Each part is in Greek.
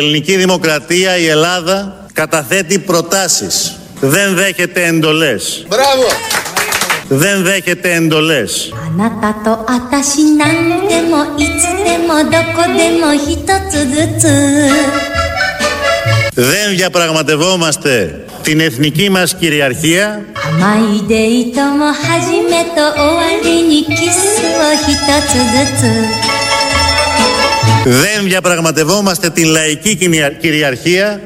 ελληνική δημοκρατία, η Ελλάδα, καταθέτει προτάσεις. Δεν δέχεται εντολές. Μπράβο! Δεν δέχεται εντολές. Δεν διαπραγματευόμαστε την εθνική μας κυριαρχία. Δεν διαπραγματευόμαστε την λαϊκή κυριαρχία.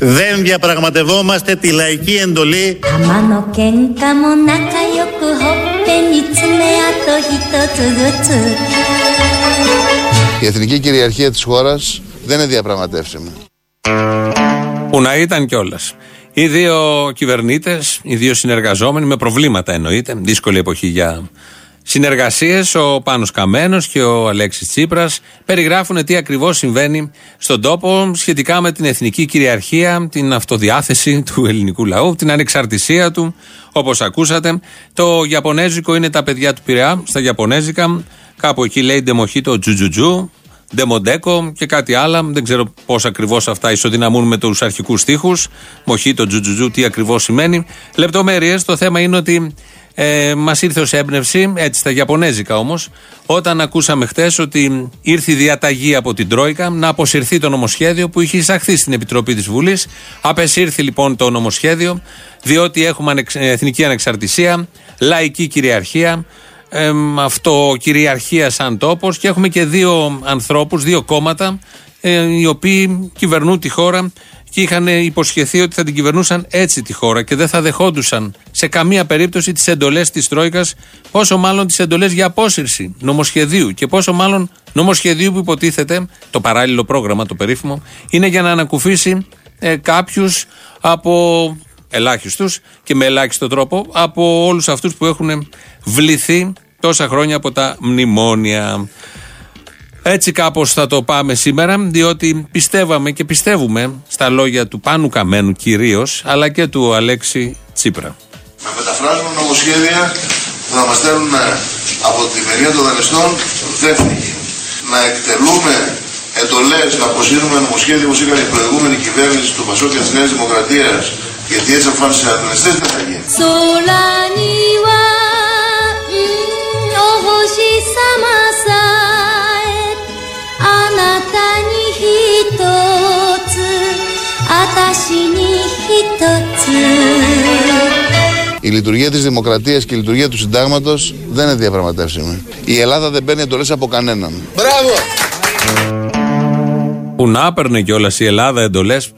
Δεν διαπραγματευόμαστε τη λαϊκή εντολή. Η εθνική κυριαρχία της χώρας δεν είναι διαπραγματεύσιμη. Που να ήταν κιόλας. Οι δύο κυβερνήτες, οι δύο συνεργαζόμενοι, με προβλήματα εννοείται, δύσκολη εποχή για συνεργασίες, ο Πάνος Καμένος και ο Αλέξης Τσίπρας, περιγράφουν τι ακριβώς συμβαίνει στον τόπο σχετικά με την εθνική κυριαρχία, την αυτοδιάθεση του ελληνικού λαού, την ανεξαρτησία του, όπως ακούσατε. Το Ιαπωνέζικο είναι τα παιδιά του Πειραιά, στα Ιαπωνέζικα. Κάπου εκεί λέει ντεμοχή το τζουτζουτζού, Ντεμοντέκο και κάτι άλλα. Δεν ξέρω πώς ακριβώς αυτά ισοδυναμούν με τους αρχικούς στίχους. Μοχή, το τζουτζουτζού, τι ακριβώς σημαίνει. Λεπτομέρειες. Το θέμα είναι ότι ε, μας ήρθε ως έμπνευση, έτσι στα Ιαπωνέζικα όμως, όταν ακούσαμε χθε ότι ήρθε η διαταγή από την Τρόικα να αποσυρθεί το νομοσχέδιο που είχε εισαχθεί στην Επιτροπή της Βουλής. Απεσύρθη λοιπόν το νομοσχέδιο, διότι έχουμε ανεξ- εθνική ανεξαρτησία, λαϊκή κυριαρχία, εμ, αυτοκυριαρχία σαν τόπος και έχουμε και δύο ανθρώπους, δύο κόμματα ε, οι οποίοι κυβερνούν τη χώρα και είχαν υποσχεθεί ότι θα την κυβερνούσαν έτσι τη χώρα και δεν θα δεχόντουσαν σε καμία περίπτωση τις εντολές της Τρόικας πόσο μάλλον τις εντολές για απόσυρση νομοσχεδίου και πόσο μάλλον νομοσχεδίου που υποτίθεται το παράλληλο πρόγραμμα το περίφημο είναι για να ανακουφίσει ε, κάποιους από ελάχιστους και με ελάχιστο τρόπο από όλους αυτούς που έχουν βληθεί τόσα χρόνια από τα μνημόνια. Έτσι κάπως θα το πάμε σήμερα, διότι πιστεύαμε και πιστεύουμε στα λόγια του Πάνου Καμένου κυρίως, αλλά και του Αλέξη Τσίπρα. Να μεταφράζουμε νομοσχέδια που θα μας στέλνουν ε, από τη μεριά των δανειστών δεύτερη. Να εκτελούμε εντολές, να αποσύρουμε νομοσχέδια όπως έκανε η προηγούμενη κυβέρνηση του Πασόκ και της Νέας Δημοκρατίας γιατί έτσι αποφάσισε οι αντιληστές δεν θα γίνει η λειτουργία της δημοκρατίας και η λειτουργία του συντάγματος δεν είναι διαπραγματεύσιμη. Η Ελλάδα δεν παίρνει εντολές από κανέναν. Μπράβο! Που να παίρνει κιόλας η Ελλάδα εντολές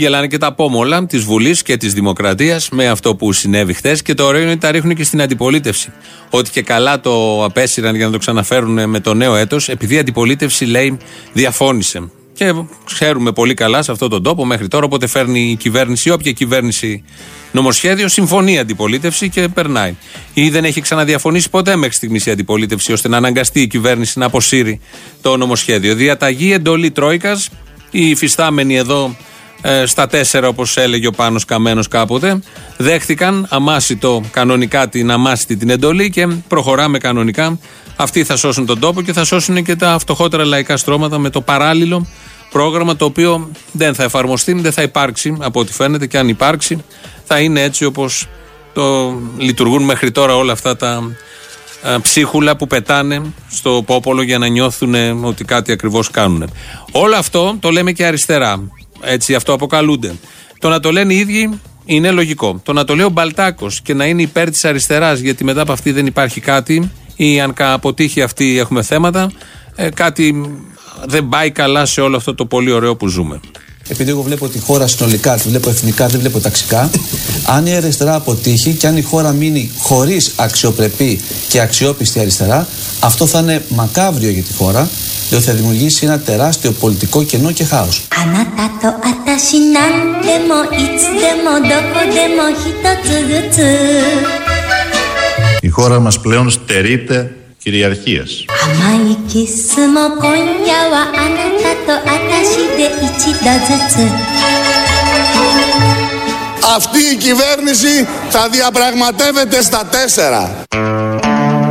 Γελάνε και τα πόμολα της Βουλής και της Δημοκρατίας με αυτό που συνέβη χθες και το ωραίο είναι ότι τα ρίχνουν και στην αντιπολίτευση. Ότι και καλά το απέσυραν για να το ξαναφέρουν με το νέο έτος, επειδή η αντιπολίτευση λέει διαφώνησε. Και ξέρουμε πολύ καλά σε αυτόν τον τόπο μέχρι τώρα, όποτε φέρνει η κυβέρνηση, όποια κυβέρνηση νομοσχέδιο, συμφωνεί η αντιπολίτευση και περνάει. Ή δεν έχει ξαναδιαφωνήσει ποτέ μέχρι στιγμής η αντιπολίτευση, ώστε να αναγκαστεί η κυβέρνηση να αποσύρει το νομοσχέδιο. Διαταγή εντολή Τρόικας, οι υφιστάμενοι εδώ ε, στα τέσσερα, όπως έλεγε ο Πάνος Καμένος κάποτε, δέχτηκαν αμάσιτο κανονικά την αμάσιτη την εντολή και προχωράμε κανονικά. Αυτοί θα σώσουν τον τόπο και θα σώσουν και τα φτωχότερα λαϊκά στρώματα με το παράλληλο πρόγραμμα το οποίο δεν θα εφαρμοστεί, δεν θα υπάρξει από ό,τι φαίνεται και αν υπάρξει θα είναι έτσι όπως το λειτουργούν μέχρι τώρα όλα αυτά τα ε, ψίχουλα που πετάνε στο πόπολο για να νιώθουν ε, ότι κάτι ακριβώς κάνουν. Όλο αυτό το λέμε και αριστερά. Έτσι αυτό αποκαλούνται. Το να το λένε οι ίδιοι είναι λογικό. Το να το λέει ο Μπαλτάκος και να είναι υπέρ της αριστεράς, γιατί μετά από αυτή δεν υπάρχει κάτι, ή αν κα- αποτύχει αυτή έχουμε θέματα, ε, κάτι δεν πάει καλά σε όλο αυτό το πολύ ωραίο που ζούμε. Επειδή εγώ βλέπω τη χώρα συνολικά, τη βλέπω εθνικά, δεν βλέπω ταξικά, αν η αριστερά αποτύχει και αν η χώρα μείνει χωρίς αξιοπρεπή και αξιόπιστη αριστερά, αυτό θα είναι μακάβριο για τη χώρα, διότι θα δημιουργήσει ένα τεράστιο πολιτικό κενό και χάος. Η χώρα μας πλέον στερείται κυριαρχίας. Αυτή η κυβέρνηση θα διαπραγματεύεται στα τέσσερα.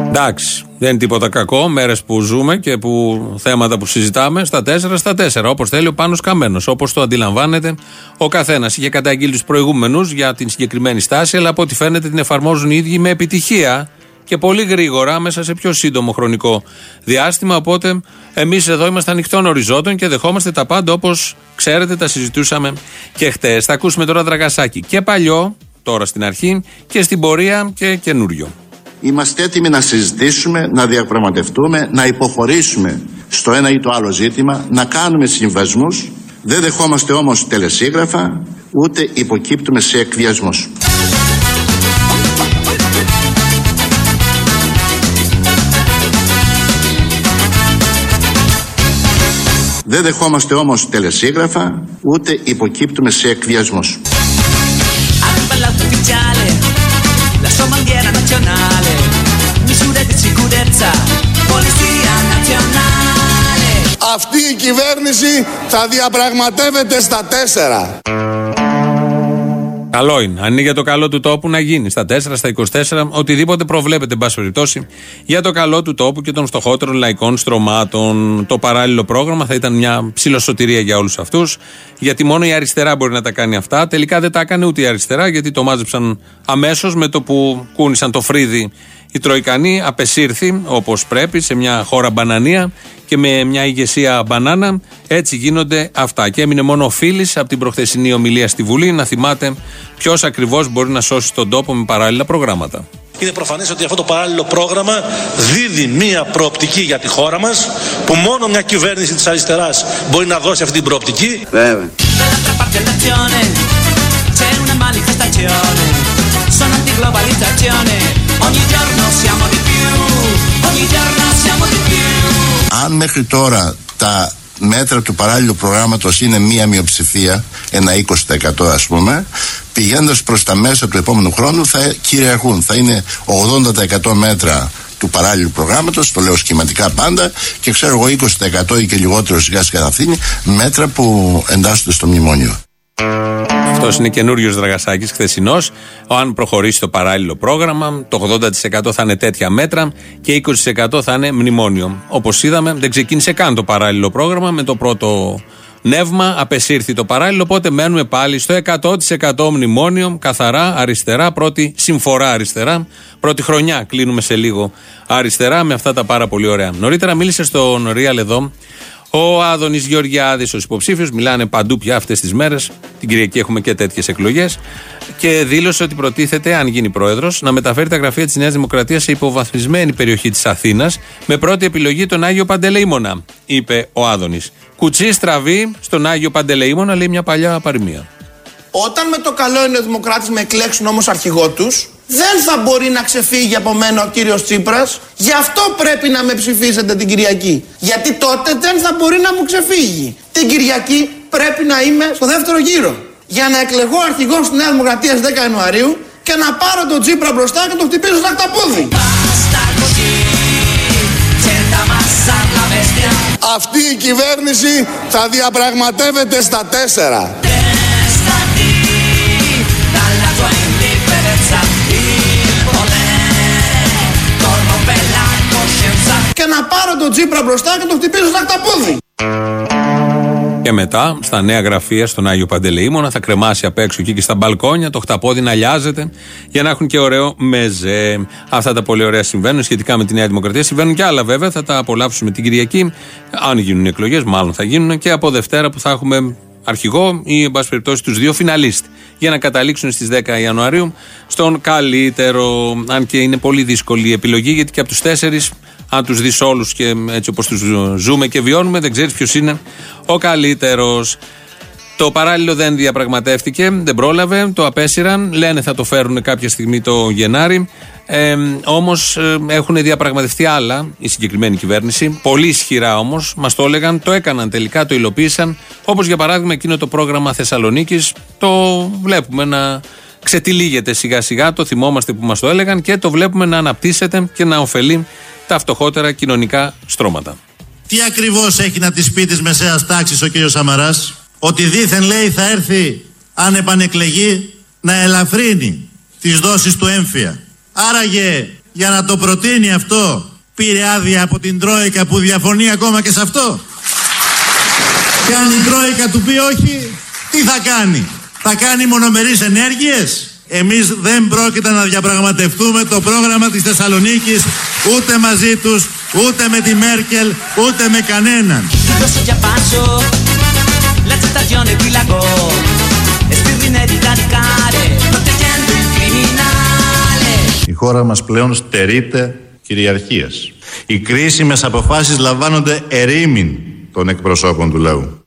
Εντάξει, δεν είναι τίποτα κακό. Μέρες που ζούμε και που θέματα που συζητάμε στα 4 στα 4. Όπως θέλει ο Πάνος Καμένος. Όπως το αντιλαμβάνεται ο καθένας. Είχε καταγγείλει τους προηγούμενους για την συγκεκριμένη στάση, αλλά από ό,τι φαίνεται την εφαρμόζουν οι ίδιοι με επιτυχία και πολύ γρήγορα μέσα σε πιο σύντομο χρονικό διάστημα. Οπότε εμείς εδώ είμαστε ανοιχτών οριζόντων και δεχόμαστε τα πάντα όπως ξέρετε, τα συζητούσαμε και χτες. Θα ακούσουμε τώρα δραγασάκι και παλιό, τώρα στην αρχή, και στην πορεία και καινούριο. Είμαστε έτοιμοι να συζητήσουμε, να διαπραγματευτούμε, να υποχωρήσουμε στο ένα ή το άλλο ζήτημα, να κάνουμε συμβασμούς. Δεν δεχόμαστε όμως τελεσίγραφα, ούτε υποκύπτουμε σε εκβιασμούς. Δεν δεχόμαστε όμως τελεσίγραφα, ούτε υποκύπτουμε σε εκβιασμούς. Αυτή η κυβέρνηση θα διαπραγματεύεται στα τέσσερα. Καλό είναι. Αν είναι για το καλό του τόπου να γίνει στα 4, στα 24, οτιδήποτε προβλέπεται, εν πάση περιπτώσει, για το καλό του τόπου και των φτωχότερων λαϊκών στρωμάτων. Το παράλληλο πρόγραμμα θα ήταν μια ψηλοσωτηρία για όλους αυτούς, γιατί μόνο η αριστερά μπορεί να τα κάνει αυτά. Τελικά δεν τα έκανε ούτε η αριστερά, γιατί το μάζεψαν αμέσως με το που κούνησαν το φρύδι η Τροϊκανή απεσύρθη όπως πρέπει σε μια χώρα μπανανία και με μια ηγεσία μπανάνα. Έτσι γίνονται αυτά. Και έμεινε μόνο ο Φίλης από την προχθεσινή ομιλία στη Βουλή να θυμάται ποιος ακριβώς μπορεί να σώσει τον τόπο με παράλληλα προγράμματα. Είναι προφανές ότι αυτό το παράλληλο πρόγραμμα δίδει μία προοπτική για τη χώρα μας που μόνο μια κυβέρνηση της αριστεράς μπορεί να δώσει αυτή την προοπτική. Βέβαια. Μέχρι τώρα τα μέτρα του παράλληλου προγράμματος είναι μία μειοψηφία, ένα 20% ας πούμε, πηγαίνοντας προς τα μέσα του επόμενου χρόνου θα κυριαρχούν. Θα είναι 80% μέτρα του παράλληλου προγράμματος, το λέω σχηματικά πάντα, και ξέρω εγώ 20% ή και λιγότερο σιγά σιγά θα μέτρα που εντάσσονται στο μνημόνιο. Αυτός είναι καινούριος Δραγασάκης, χθεσινός. Αν προχωρήσει το παράλληλο πρόγραμμα, το 80% θα είναι τέτοια μέτρα και 20% θα είναι μνημόνιο. Όπως είδαμε, δεν ξεκίνησε καν το παράλληλο πρόγραμμα με το πρώτο νεύμα, απεσύρθη το παράλληλο. Οπότε μένουμε πάλι στο 100% μνημόνιο, καθαρά αριστερά, πρώτη συμφορά αριστερά. Πρώτη χρονιά κλείνουμε σε λίγο αριστερά με αυτά τα πάρα πολύ ωραία. Νωρίτερα μίλησε στον Ρίαλ εδώ ο Άδωνης Γεωργιάδης, ως υποψήφιος, μιλάνε παντού πια αυτές τις μέρες. Την Κυριακή έχουμε και τέτοιες εκλογές. Και δήλωσε ότι προτίθεται, αν γίνει πρόεδρος, να μεταφέρει τα γραφεία της Νέας Δημοκρατίας σε υποβαθμισμένη περιοχή της Αθήνας, με πρώτη επιλογή τον Άγιο Παντελεήμονα, είπε ο Άδωνης. Κουτσί στραβή στον Άγιο Παντελεήμονα, λέει μια παλιά παροιμία. Όταν με το καλό είναι Δημοκράτης με εκλέξουν όμως αρχηγό τους, δεν θα μπορεί να ξεφύγει από μένα ο κύριος Τσίπρας. Γι' αυτό πρέπει να με ψηφίσετε την Κυριακή. Γιατί τότε δεν θα μπορεί να μου ξεφύγει. Την Κυριακή πρέπει να είμαι στο δεύτερο γύρο. Για να εκλεγώ αρχηγός της Νέας Δημοκρατίας 10 Ιανουαρίου και να πάρω τον Τσίπρα μπροστά και να το χτυπήσω στα χταπόδι. Αυτή η κυβέρνηση θα διαπραγματεύεται στα τέσσερα. Και να πάρω τον Τσίπρα μπροστά και τον χτυπήσω στα χταπόδι. Και μετά στα νέα γραφεία στον Άγιο Παντελεήμονα θα κρεμάσει απ' έξω εκεί και στα μπαλκόνια το χταπόδι να λιάζεται για να έχουν και ωραίο μεζέ. Αυτά τα πολύ ωραία συμβαίνουν σχετικά με τη Νέα Δημοκρατία. Συμβαίνουν και άλλα βέβαια, θα τα απολαύσουμε την Κυριακή. Αν γίνουν εκλογές, μάλλον θα γίνουν και από Δευτέρα που θα έχουμε αρχηγό ή εν πάση περιπτώσει τους δύο φιναλίστ για να καταλήξουν στις 10 Ιανουαρίου στον καλύτερο. Αν και είναι πολύ δύσκολη η επιλογή γιατί και από τους τέσσερις αν τους δεις όλους και έτσι όπως τους ζούμε και βιώνουμε, δεν ξέρεις ποιος είναι ο καλύτερος. Το παράλληλο δεν διαπραγματεύτηκε, δεν πρόλαβε, το απέσυραν. Λένε θα το φέρουν κάποια στιγμή το Γενάρη. Ε, όμως έχουν διαπραγματευτεί άλλα η συγκεκριμένη κυβέρνηση. Πολύ ισχυρά όμως, μας το έλεγαν, το έκαναν τελικά, το υλοποίησαν. Όπως για παράδειγμα εκείνο το πρόγραμμα Θεσσαλονίκης, το βλέπουμε να ξετυλίγεται σιγά σιγά, το θυμόμαστε που μας το έλεγαν και το βλέπουμε να αναπτύσσεται και να ωφελεί τα φτωχότερα κοινωνικά στρώματα. Τι ακριβώς έχει να τη πει τη μεσαίας τάξης ο κύριος Σαμαράς, ότι δήθεν λέει θα έρθει αν επανεκλεγεί να ελαφρύνει τις δόσεις του έμφυα. Άραγε για να το προτείνει αυτό πήρε άδεια από την Τρόικα που διαφωνεί ακόμα και σε αυτό. Και αν η Τρόικα του πει όχι, τι θα κάνει; Θα κάνει μονομερείς ενέργειες; Εμείς δεν πρόκειται να διαπραγματευτούμε το πρόγραμμα της Θεσσαλονίκης ούτε μαζί τους, ούτε με τη Μέρκελ, ούτε με κανέναν. Η χώρα μας πλέον στερείται κυριαρχίας. Οι κρίσιμες αποφάσεις λαμβάνονται ερήμην των εκπροσώπων του λαού.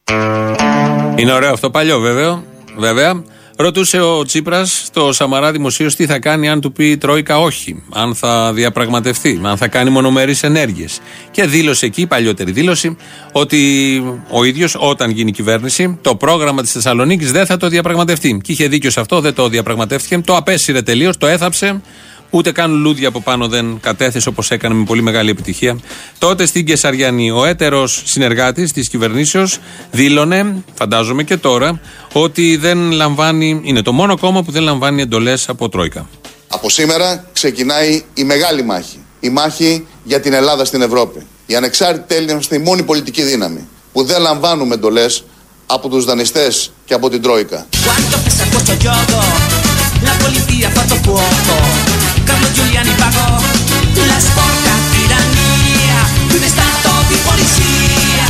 Είναι ωραίο αυτό παλιό βέβαια. βέβαια. Ρωτούσε ο Τσίπρας στο Σαμαρά δημοσίως τι θα κάνει αν του πει η Τρόικα όχι, αν θα διαπραγματευτεί, αν θα κάνει μονομερείς ενέργειες. Και δήλωσε εκεί, παλιότερη δήλωση, ότι ο ίδιος όταν γίνει κυβέρνηση, το πρόγραμμα της Θεσσαλονίκης δεν θα το διαπραγματευτεί. Και είχε δίκιο σε αυτό, δεν το διαπραγματεύτηκε, το απέσυρε τελείως, το έθαψε Ούτε καν λουλούδια από πάνω δεν κατέθεσε όπως έκανε με πολύ μεγάλη επιτυχία. Τότε στην Κεσαριανή, ο έτερος συνεργάτης της κυβερνήσεως δήλωνε, φαντάζομαι και τώρα, ότι δεν λαμβάνει, είναι το μόνο κόμμα που δεν λαμβάνει εντολές από Τρόικα. Από σήμερα ξεκινάει η μεγάλη μάχη. Η μάχη για την Ελλάδα στην Ευρώπη. Οι ανεξάρτητοι Έλληνε είμαστε η μόνη πολιτική δύναμη που δεν λαμβάνουμε εντολές από τους δανειστές και από την Τρόικα. Carlo Giuliani pagò la sporca tirannia di un stato di polizia.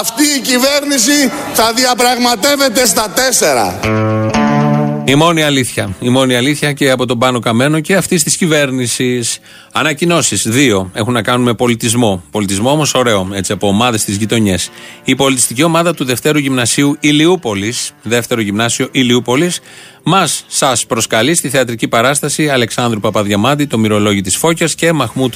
Αυτή η κυβέρνηση θα διαπραγματεύεται στα τέσσερα. Η μόνη αλήθεια. Η μόνη αλήθεια και από τον Πάνο Καμένο και αυτής της κυβέρνησης. Ανακοινώσεις. Δύο έχουν να κάνουν με πολιτισμό. Πολιτισμό όμως ωραίο, έτσι από ομάδες της γειτονιές. Η πολιτιστική ομάδα του Δευτέρου Γυμνασίου Ηλιούπολης, Δεύτερο Γυμνάσιο Ηλιούπολης, μας σας προσκαλεί στη θεατρική παράσταση Αλεξάνδρου Παπαδιαμάντη, το μυρολόγιο της Φώκιας και Μαχμούτ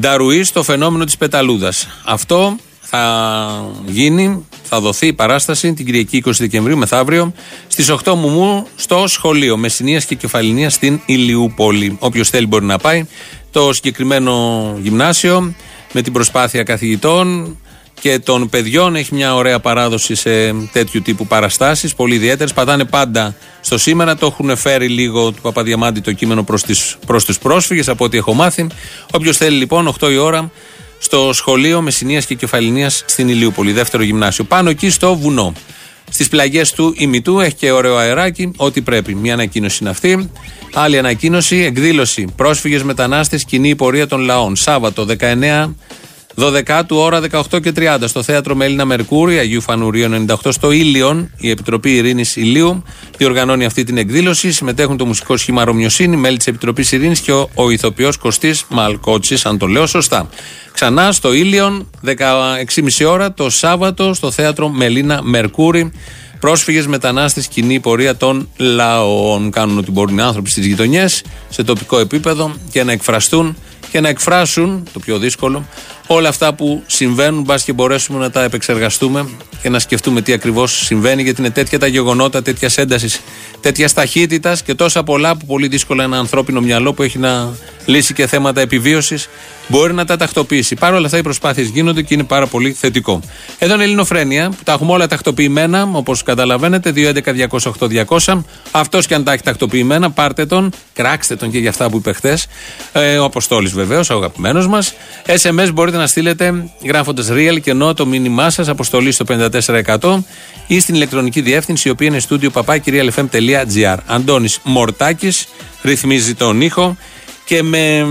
Νταρουής, το φαινόμενο της Πεταλούδας. Αυτό θα γίνει, θα δοθεί η παράσταση την Κυριακή 20 Δεκεμβρίου μεθαύριο στις 8 Μουμού στο σχολείο Μεσσηνίας και Κεφαλινία στην Ηλιούπολη. Όποιος θέλει μπορεί να πάει. Το συγκεκριμένο γυμνάσιο με την προσπάθεια καθηγητών και των παιδιών έχει μια ωραία παράδοση σε τέτοιου τύπου παραστάσεις, πολύ ιδιαίτερες. Πατάνε πάντα στο σήμερα. Το έχουν φέρει λίγο του Παπαδιαμάντη το κείμενο προς τους πρόσφυγες, από ό,τι έχω μάθει. Όποιος θέλει λοιπόν, 8 η ώρα, στο σχολείο Μεσσηνίας και Κεφαλινία στην Ηλιούπολη, δεύτερο γυμνάσιο. Πάνω εκεί στο βουνό. Στις πλαγιές του ημιτού έχει και ωραίο αεράκι, ό,τι πρέπει. Μια ανακοίνωση είναι αυτή. Άλλη ανακοίνωση, εκδήλωση. Πρόσφυγες μετανάστες, κοινή πορεία των λαών. Σάββατο 19 12 του ώρα 18 και 30 στο θέατρο Μέλινα Μερκούρη, Αγίου Φανουρίου 98 στο Ήλιον, η Επιτροπή Ειρήνης Ηλίου διοργανώνει αυτή την εκδήλωση. Συμμετέχουν το μουσικό σχήμα Ρωμιοσύνη, μέλη της Επιτροπής Ειρήνης και ο, ο ηθοποιός Κωστής Μαλκότσης, αν το λέω σωστά. Ξανά στο Ήλιον, 16.30 ώρα το Σάββατο στο θέατρο Μελίνα Μερκούρη. Πρόσφυγες, μετανάστες, κοινή πορεία των λαών. Κάνουν ό,τι μπορούν οι άνθρωποι στις γειτονιές, σε τοπικό επίπεδο και να εκφραστούν και να εκφράσουν, το πιο δύσκολο, όλα αυτά που συμβαίνουν, μπας και μπορέσουμε να τα επεξεργαστούμε και να σκεφτούμε τι ακριβώς συμβαίνει, γιατί είναι τέτοια τα γεγονότα, τέτοιας έντασης, τέτοιας ταχύτητας και τόσα πολλά που πολύ δύσκολα ένα ανθρώπινο μυαλό που έχει να λύσει και θέματα επιβίωσης μπορεί να τα τακτοποιήσει. Παρ' όλα αυτά οι προσπάθειες γίνονται και είναι πάρα πολύ θετικό. Εδώ είναι η Ελληνοφρένεια που τα έχουμε όλα τακτοποιημένα, όπως καταλαβαίνετε, 2.11.208.200. Αυτός και αν τα έχει τακτοποιημένα, πάρτε τον, κράξτε τον και για αυτά που είπε χθες. Ε, ο Αποστόλης βεβαίως, ο αγαπημένος μας. SMS μπορείτε να στείλετε γράφοντας real και ενώ το μήνυμά σας, αποστολή στο 54% ή στην ηλεκτρονική διεύθυνση η οποία είναι στούντιο παπάκυριαλεφm.gr. Αντώνης Μορτάκης ρυθμίζει τον ήχο και με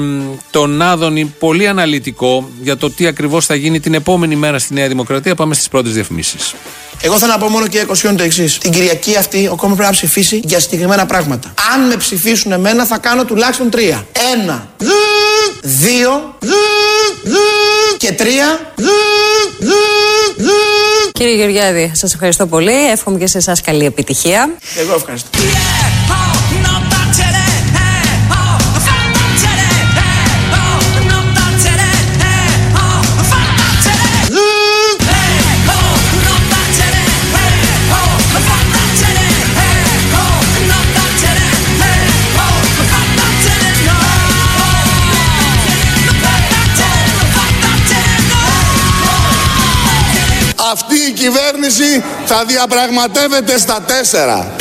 τον Άδωνη πολύ αναλυτικό για το τι ακριβώς θα γίνει την επόμενη μέρα στη Νέα Δημοκρατία. Πάμε στις πρώτες διαφημίσεις. Εγώ θέλω να πω μόνο και 20 το εξής. Την Κυριακή αυτή ο κόμμα πρέπει να ψηφίσει για συγκεκριμένα πράγματα. Αν με ψηφίσουν εμένα θα κάνω τουλάχιστον τρία. Ένα. Δύο. Και τρία. Κύριε Γεωργιάδη, σας ευχαριστώ πολύ. Εύχομαι και σε εσάς καλή επιτυχία. Εγώ ευχαριστώ. Αυτή κυβέρνηση θα διαπραγματεύεται στα τέσσερα.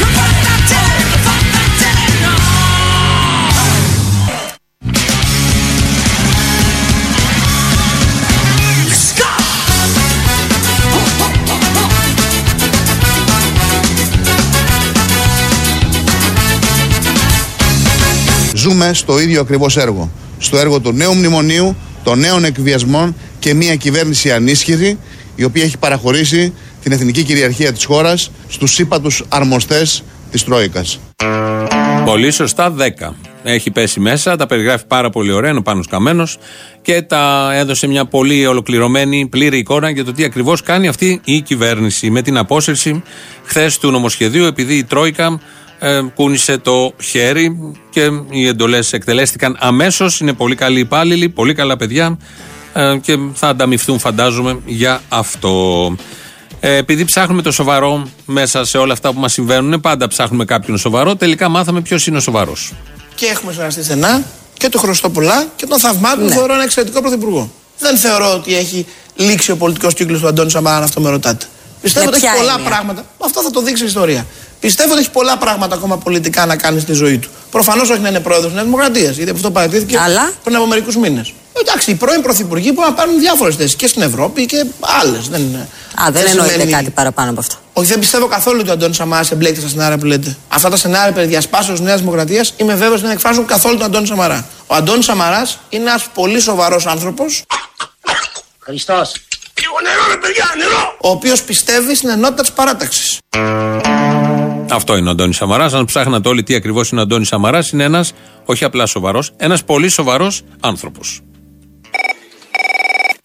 Ζούμε στο ίδιο ακριβώς έργο. Στο έργο του νέου μνημονίου, των νέων εκβιασμών και μια κυβέρνηση ανίσχυρη η οποία έχει παραχωρήσει την εθνική κυριαρχία της χώρας στους ύπατου αρμοστές της Τρόικας. Πολύ σωστά 10. Έχει πέσει μέσα, τα περιγράφει πάρα πολύ ωραία, είναι ο Πάνος Καμένος και τα έδωσε μια πολύ ολοκληρωμένη, πλήρη εικόνα για το τι ακριβώς κάνει αυτή η κυβέρνηση. Με την απόσυρση χθες του νομοσχεδίου, επειδή η Τρόικα ε, κούνησε το χέρι και οι εντολές εκτελέστηκαν αμέσως. Είναι πολύ καλοί υπάλληλοι, πολύ καλά παιδιά ε, και θα ανταμυφθούν φαντάζομαι για αυτό. Ε, επειδή ψάχνουμε το σοβαρό μέσα σε όλα αυτά που μας συμβαίνουν, πάντα ψάχνουμε κάποιον σοβαρό. Τελικά μάθαμε ποιος είναι ο σοβαρός. Και έχουμε συνεργαστεί στενά και το Χρωστόπουλα και τον θαυμά που Ναι. θεωρώ ένα εξαιρετικό πρωθυπουργό. Δεν θεωρώ ότι έχει λήξει ο πολιτικός κύκλος του Αντώνη Σαμαρά, αν αυτό με ρωτάτε. Πιστεύω Με ότι έχει ποια πολλά έννοια; πράγματα. Αυτό θα το δείξει η ιστορία. Πιστεύω ότι έχει πολλά πράγματα ακόμα πολιτικά να κάνει στη ζωή του. Προφανώς όχι να είναι πρόεδρος της Νέας Δημοκρατίας, γιατί από αυτό παρατήθηκε Αλλά; πριν από μερικούς μήνες. Εντάξει, οι πρώην πρωθυπουργοί μπορούν να πάρουν διάφορες θέσεις και στην Ευρώπη και άλλες. Δεν, είναι- Α, δεν εννοείται σημαίνει- κάτι παραπάνω από αυτό. όχι, δεν πιστεύω καθόλου ότι ο Αντώνη Σαμαράς εμπλέκεται στα σενάρια που λέτε. Αυτά τα σενάρια περί διασπάσεως Νέας Δημοκρατίας είμαι βέβαιος δεν εκφράζουν καθόλου τον Αντώνη Σαμαρά. Ο Αντώνης Σαμαράς είναι ένας πολύ σοβαρός άνθρωπος. Χριστός. Λίγο νερό, ρε παιδιά, νερό! Ο οποίος πιστεύει στην ενότητα της παράταξης. Αυτό είναι ο Αντώνης Σαμαράς. Αν ψάχνατε όλοι τι ακριβώς είναι ο Αντώνης Σαμαράς, είναι ένας όχι απλά σοβαρός, ένας πολύ σοβαρός άνθρωπος.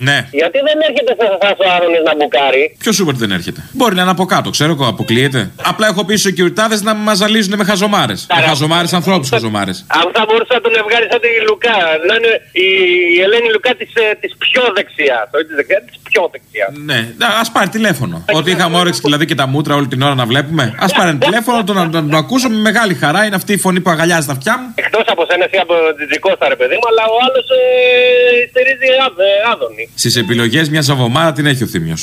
Ναι. Γιατί δεν έρχεται σε εσάς ο Άδωνη να μπουκάρει; Ποιος Σούμπερ δεν έρχεται; Μπορεί να είναι από κάτω, ξέρω εγώ, αποκλείεται. Απλά έχω πει στους securityάδε να μας ζαλίζουν με χαζομάρες. Με χαζομάρες, ανθρώπους χαζομάρες. Αν θα μπορούσε να τον βγάλει σαν τη Λουκά. Να είναι η, η Ελένη Λουκά της της πιο δεξιάς. Όχι της δεξιάς, της πιο δεξιάς. Ναι, ας πάρει τηλέφωνο. Ότι είχαμε όρεξη δηλαδή και τα μούτρα όλη την ώρα να βλέπουμε. Α πάρει ένα τηλέφωνο, τον, να τον ακούσω με μεγάλη χαρά. Είναι αυτή η φωνή που αγαλιάζει τα αυτιά μου. Εκτός από σένα εσύ από τζιτζικό ρε παιδί μου, αλλά ο άλλος ε, στηρίζει Άδ- ε, Άδωνη. Στις επιλογές μιας ζαβομάρα την έχει ο Θήμιο.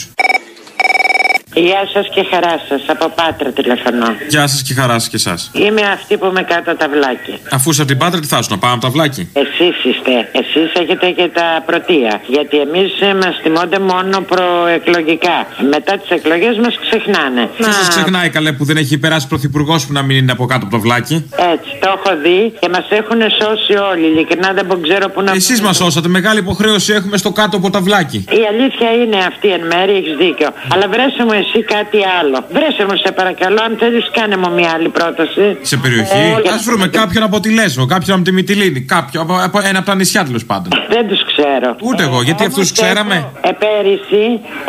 Γεια σας και χαρά σας. Από Πάτρα τηλεφωνώ. Γεια σας και χαρά σας και εσάς. Είμαι αυτή που με κάτω τα βλάκια. Αφού είσαι από την Πάτρα, τι θα σου να πάμε από τα βλάκι; Εσείς είστε. Εσείς έχετε και τα πρωτεία. Γιατί εμείς μα τιμώνται μόνο προεκλογικά. Μετά τις εκλογές μας ξεχνάνε. Ποιο σας ξεχνάει καλέ που δεν έχει περάσει πρωθυπουργός που να μην είναι από κάτω από το βλάκι; Έτσι, το έχω δει και μας έχουν σώσει όλοι. Ειλικρινά δεν ξέρω πού να Εσείς μας σώσατε. Μεγάλη υποχρέωση έχουμε στο κάτω από τα βλάκι. Η αλήθεια είναι αυτή εν μέρη, έχεις δίκιο. Αλλά βρέσε μου εσύ κάτι άλλο. Βρέσε μου, σε παρακαλώ, αν θέλεις, κάνε μου μια άλλη πρόταση. Σε περιοχή. Ε, Α βρούμε κάποιον από τη Λέσβο, κάποιον από τη Μυτιλίνη, κάποιον από, από ένα από τα νησιά τέλος πάντων. Δεν τους ξέρω. Ούτε εγώ, γιατί Όμως αυτούς ξέραμε. έχω- Ε, πέρυσι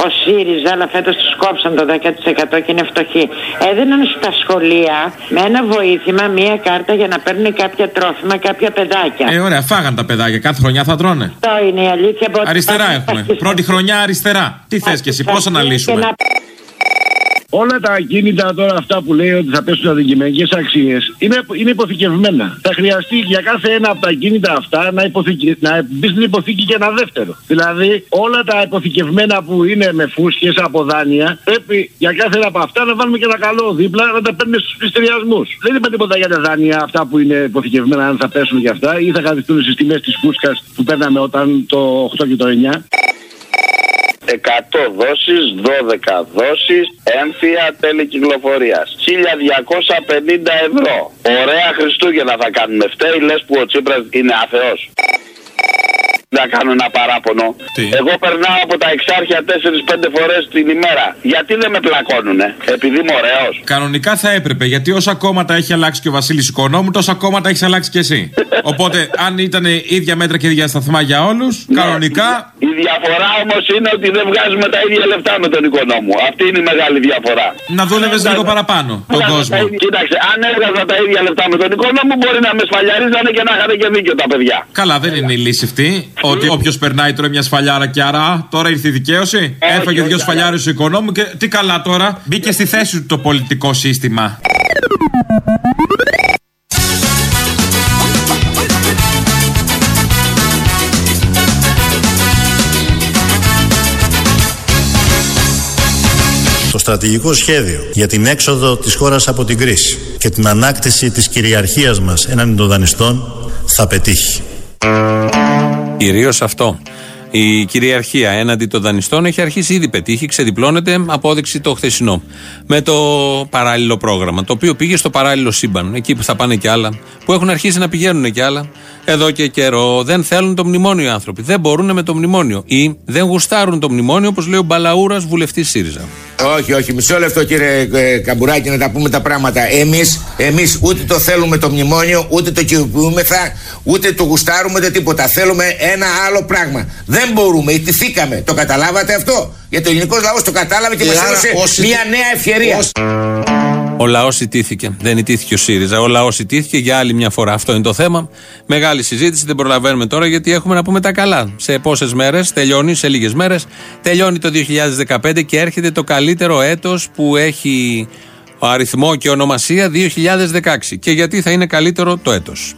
ο ΣΥΡΙΖΑ, αλλά φέτος τους κόψαν το 10% και είναι φτωχοί. Έδιναν στα σχολεία με ένα βοήθημα μία κάρτα για να παίρνουν κάποια τρόφιμα κάποια παιδάκια. Ε, ωραία, φάγαν τα παιδάκια. Κάθε χρονιά θα τρώνε. Αυτό είναι η αλήθεια. Μπορεί- Αριστερά έχουμε. Πρώτη χρονιά αριστερά. Τι θες και εσύ, πώς αναλύσουμε; Όλα τα ακίνητα τώρα αυτά που λέει ότι θα πέσουν αδικημένικε αξίες είναι, είναι υποθηκευμένα. Θα χρειαστεί για κάθε ένα από τα ακίνητα αυτά να, υποθηκε... να μπει στην υποθήκη και ένα δεύτερο. Δηλαδή, όλα τα υποθηκευμένα που είναι με φούσκες από δάνεια, πρέπει για κάθε ένα από αυτά να βάλουμε και ένα καλό δίπλα να τα παίρνουμε στους πληστηριασμούς. Δεν είπα τίποτα για τα δάνεια αυτά που είναι υποθηκευμένα, αν θα πέσουν και αυτά ή θα καθιστούν στις τιμές της φούσκας που παίρναμε όταν το 8 και το 9. 100 δόσεις, 12 δόσεις, έμφυα τέλη κυκλοφορίας. 1250 ευρώ. Ωραία Χριστούγεννα θα κάνουμε. Φταίει λες που ο Τσίπρας είναι άθεος. Να κάνω ένα παράπονο. Εγώ περνάω από τα εξάρχεια 4-5 φορές την ημέρα. Γιατί δεν με πλακώνουνε, επειδή είμαι ωραίος. Κανονικά θα έπρεπε, γιατί όσα κόμματα έχει αλλάξει και ο Βασίλης Οικονόμου, τόσα κόμματα έχεις αλλάξει και εσύ. Οπότε, αν ήταν ίδια μέτρα και ίδια σταθμά για όλους, κανονικά. Η διαφορά όμως είναι ότι δεν βγάζουμε τα ίδια λεφτά με τον οικονόμο. Αυτή είναι η μεγάλη διαφορά. Να δούλευες λίγο παραπάνω τον Βγάζα κόσμο. τα ίδια- Κοίταξε, αν έβγαζα τα ίδια λεφτά με τον οικονόμο, μπορεί να με σφαλιαρίζανε και να είχαν και δίκιο τα παιδιά. Καλά, δεν είναι η λύση αυτή. Ότι όποιος περνάει τρώει μια σφαλιάρα και άρα α, τώρα ήρθε η δικαίωση. Έφαγε δύο σφαλιάρες του οικονόμου και τι καλά τώρα. Μπήκε στη θέση του το πολιτικό σύστημα. Το στρατηγικό σχέδιο για την έξοδο της χώρας από την κρίση και την ανάκτηση της κυριαρχίας μας έναντι των δανειστών θα πετύχει. Κυρίως αυτό. Η κυριαρχία έναντι των δανειστών έχει αρχίσει ήδη πετύχει, ξεδιπλώνεται, απόδειξη το χθεσινό. Με το παράλληλο πρόγραμμα, το οποίο πήγε στο παράλληλο σύμπαν, εκεί που θα πάνε κι άλλα, που έχουν αρχίσει να πηγαίνουν κι άλλα, εδώ και καιρό. Δεν θέλουν το μνημόνιο οι άνθρωποι. Δεν μπορούν με το μνημόνιο. Ή δεν γουστάρουν το μνημόνιο, όπως λέει ο Μπαλαούρας, βουλευτής ΣΥΡΙΖΑ. Όχι, όχι, μισό λεπτό κύριε ε, Καμπουράκη να τα πούμε τα πράγματα. Εμείς, εμείς ούτε το θέλουμε το μνημόνιο, ούτε το κυριοποιούμεθα, ούτε το γουστάρουμε, ούτε τίποτα. Θέλουμε ένα άλλο πράγμα. Δεν μπορούμε, ιτηθήκαμε. Το καταλάβατε αυτό; Γιατί ο ελληνικός λαός το κατάλαβε και Ε, μας άρα έδωσε όσοι- μια νέα ευκαιρία. Ο λαός ιτήθηκε. Δεν ιτήθηκε ο ΣΥΡΙΖΑ. Ο λαός ιτήθηκε για άλλη μια φορά. Αυτό είναι το θέμα. Μεγάλη συζήτηση. Δεν προλαβαίνουμε τώρα γιατί έχουμε να πούμε τα καλά. Σε πόσες μέρες; Τελειώνει, σε λίγες μέρες, τελειώνει το 2015 και έρχεται το καλύτερο έτος που έχει αριθμό και ονομασία 2016. Και γιατί θα είναι καλύτερο το έτος;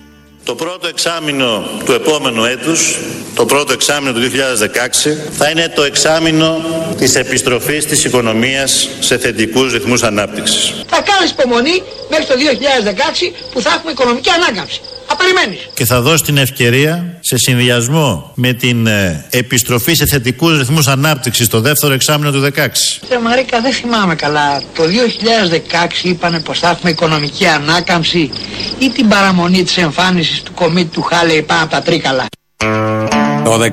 Το πρώτο εξάμεινο του επόμενου έτους, το πρώτο εξάμεινο του 2016, θα είναι το εξάμεινο της επιστροφής της οικονομίας σε θετικούς ρυθμούς ανάπτυξης. Θα κάνεις υπομονή μέχρι το 2016 που θα έχουμε οικονομική ανάκαμψη. Θα περιμένεις. Και θα δώσει την ευκαιρία, σε συνδυασμό με την ε, επιστροφή σε θετικούς ρυθμούς ανάπτυξης το δεύτερο εξάμεινο του 2016, Ρε Μαρίκα δεν θυμάμαι καλά. Το 2016 είπανε πως θα έχουμε οικονομική ανάκαμψη ή την παραμονή της εμφάνισης του κομίτη του Χάλεϊ πάνω από τα τρίκαλα. Το 16,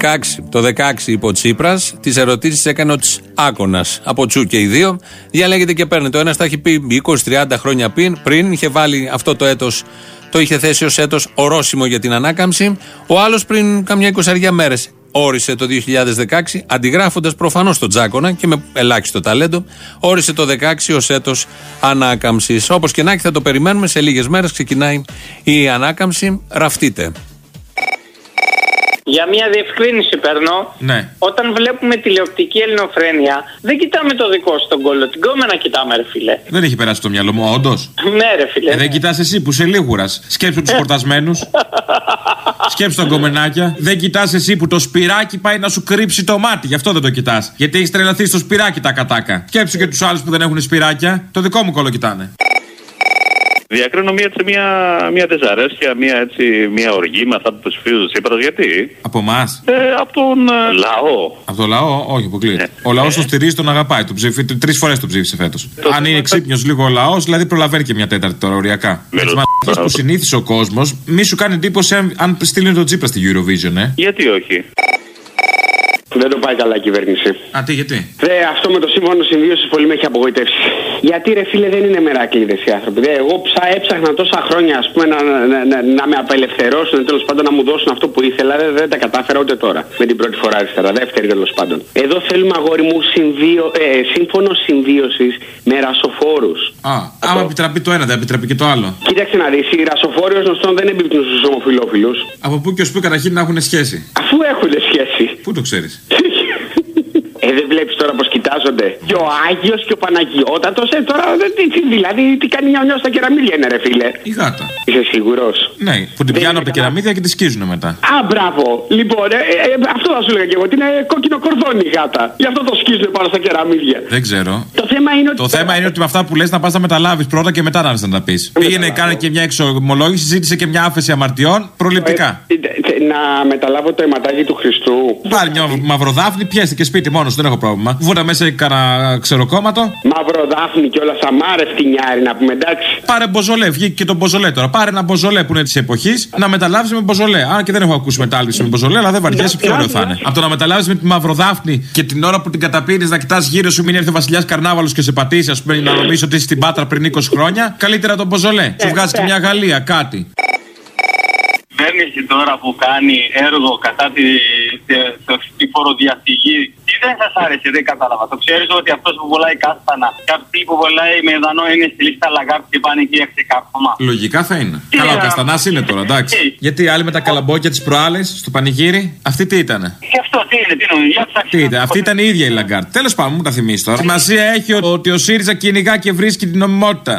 το 16 είπε ο Τσίπρας, τις ερωτήσεις έκανε ο Άκονα. Από τσου και οι δύο. Διαλέγεται και παίρνει. Το ένας τα έχει πει 20-30 χρόνια πριν, πριν. Είχε βάλει αυτό το έτος, το είχε θέσει ως έτος ορόσημο για την ανάκαμψη. Ο άλλος πριν καμιά εικοσαριά μέρες όρισε το 2016, αντιγράφοντας προφανώς τον Τζάκονα και με ελάχιστο ταλέντο, όρισε το 16 ως έτος ανάκαμψης. Όπως και να έχει, θα το περιμένουμε. Σε λίγες μέρες ξεκινάει η ανάκαμψη. Ραφτείτε. Για μια διευκρίνηση παίρνω. Ναι. Όταν βλέπουμε τηλεοπτική ελληνοφρένεια, δεν κοιτάμε το δικό σου τον κόλλο. Την κόμενα κοιτάμε, ρε φίλε. Δεν έχει περάσει το μυαλό μου, όντως. Ναι, ρε φίλε. Ε, δεν κοιτάς εσύ που είσαι λίγουρας. Σκέψου τους χορτασμένου. Σκέψου τα γκομενάκια. Δεν κοιτάς εσύ που το σπυράκι πάει να σου κρύψει το μάτι. Γι' αυτό δεν το κοιτάς. Γιατί έχεις τρελαθεί στο σπυράκι τα κατάκα. Σκέψου και τους άλλους που δεν έχουν σπυράκια. Το δικό μου κόλλο κοιτάνε. Διακρίνω μια, έτσι, μια, μια δυσαρέσκεια, μια, έτσι, μια οργή με αυτά που ψηφίζει ο Τσίπρας. Γιατί; Από εμάς; Ε, από τον ε, λαό. Από το λαό, όχι, αποκλείεται. Ο λαός τον στηρίζει, τον αγαπάει. Τον ψήφι, τρεις φορές τον ψήφισε φέτος. Αν είναι ξύπνιος λίγο ο λαός, δηλαδή προλαβαίνει και μια τέταρτη τώρα οριακά. Με τι μαλακίε που συνήθισε ο κόσμος, μη σου κάνει εντύπωση αν, αν στείλουν τον Τσίπρα στη Eurovision, ε. Γιατί όχι; Δεν το πάει καλά η κυβέρνηση. Α, τι, γιατί; Δε, αυτό με το σύμφωνο συμβίωσης πολύ με έχει απογοητεύσει. Γιατί ρε φίλε δεν είναι μεράκλειδες οι άνθρωποι. Δε, εγώ ψά, έψαχνα τόσα χρόνια ας πούμε, να, να, να, να με απελευθερώσουν, τέλος πάντων να μου δώσουν αυτό που ήθελα. Δεν, δεν τα κατάφερα ούτε τώρα. Με την πρώτη φορά αριστερά, δεύτερη τέλος πάντων. Εδώ θέλουμε αγόρι μου συμβίω, ε, σύμφωνο συμβίωσης με ρασοφόρους. Α, άμα επιτραπεί το ένα, δεν επιτραπεί και το άλλο. Κοίταξε να δεις, οι ρασοφόροι ως γνωστόν δεν εμπίπτουν στους ομοφυλόφιλους. Από πού και ως πού καταρχήν να έχουν σχέση; Αφού έχουν σχέση. Πού το ξέρεις; Ε, δεν βλέπεις τώρα πώ κοιτάζονται. Και ο Άγιος και ο Παναγιώτατος, ε, τώρα δεν- τι, τι, δηλαδή τι κάνει μια νιώσα στα κεραμίδια είναι, ρε φίλε. Η γάτα. Είσαι σίγουρος; Ναι, που την πιάνουν από τα κεραμίδια και τη σκίζουν μετά. Α, μπράβο. Λοιπόν, ε, ε, ε, αυτό θα σου έλεγα και εγώ. Ότι είναι κόκκινο κορδόνι η γάτα. Γι' αυτό το σκίζουν πάνω στα κεραμίδια. Δεν ξέρω. Το θέμα είναι ότι. Το θέμα είναι ότι με αυτά που λες να πας να μεταλάβεις πρώτα και μετά να έρθεις να τα πεις. Πήγαινε, κάνε και μια εξομολόγηση, ζήτησε και μια άφεση αμαρτιών προληπτικά. Ε, ε, να μεταλάβω το αιματάκι του Χριστού. Πάρει μια μαυροδάφνη, πιέστε και σπίτι μόνος, δεν έχω πρόβλημα. Βούτα μέσα κανένα ξεροκόμματο. Μαυροδάφνη και όλα σαμάρε φτηνιάρι να πούμε εντάξει. Πάρε μποζολέ, βγήκε και το μποζολέ τώρα. Πάρε ένα μποζολέ που είναι της εποχής να μεταλάβει με μποζολέ. Αν και δεν έχω ακούσει μετάληψη με μποζολέ, αλλά δεν βαριέσαι, πιο ωραίο θα είναι. Από το να μεταλάβει με τη μαυροδάφνη και την ώρα που την καταπίνεις να κοιτάς γύρω σου, μην έρθει ο βασιλιάς Καρνάβαλος και σε πατήσει, ας πούμε, να νομίζεις ότι είσαι στην πάτρα πριν 20 χρόνια. Καλύτερα τον μποζολέ. Σου βγάζει και μια Γαλλία, κάτι. Κυβέρνηση τώρα που κάνει έργο κατά τη, τη, τη φοροδιαφυγή, τι δεν σας άρεσε, δεν κατάλαβα. Το ξέρεις ότι αυτός που βολάει κάστανα και αυτή που βολάει με δανό είναι στη λίστα Λαγκάρτ και πάνε εκεί ξεκάρφωμα. Λογικά θα είναι. Καλά, ο να- Καστανάς είναι τώρα, εντάξει. Γιατί άλλοι με τα καλαμπόκια της προάλλες στο πανηγύρι, αυτή τι ήτανε; Και αυτό τι είναι, τι είναι, για ψάξτε. Τι ήταν, αυτή ήταν η ίδια η Λαγκάρτ. Τέλος πάντων, μου τα θυμίσει τώρα. Σημασία έχει ότι ο ΣΥΡΙΖΑ κυνηγά και βρίσκει την νομιμότητα.